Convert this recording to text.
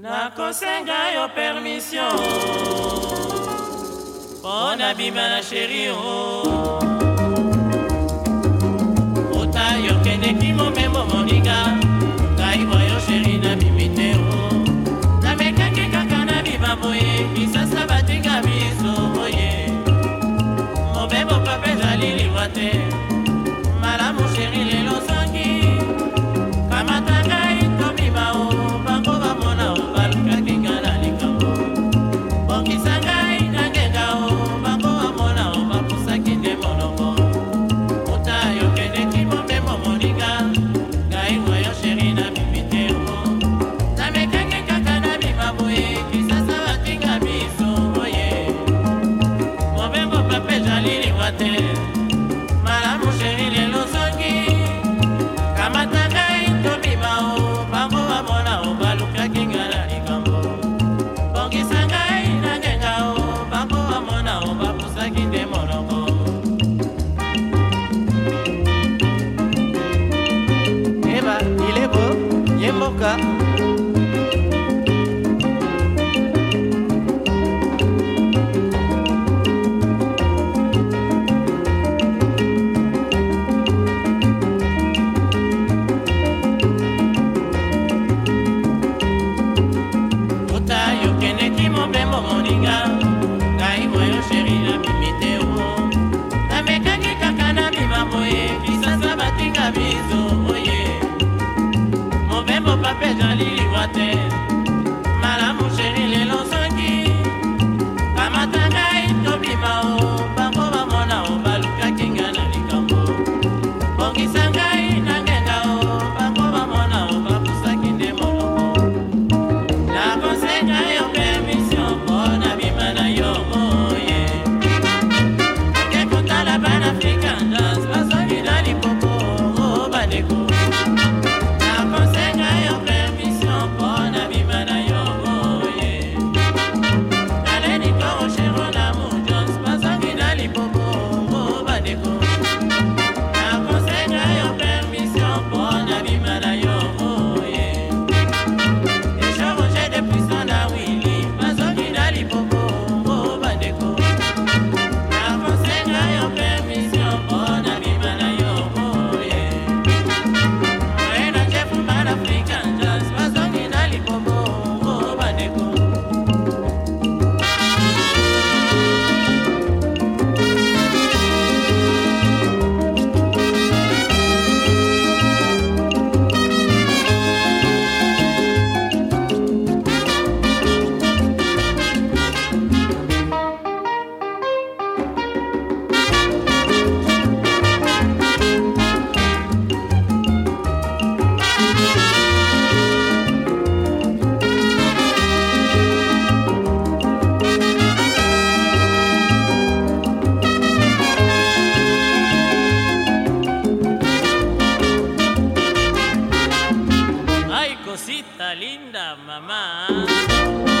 nakosenga yo permission mpo na bima na sheri o oh. llévate. Música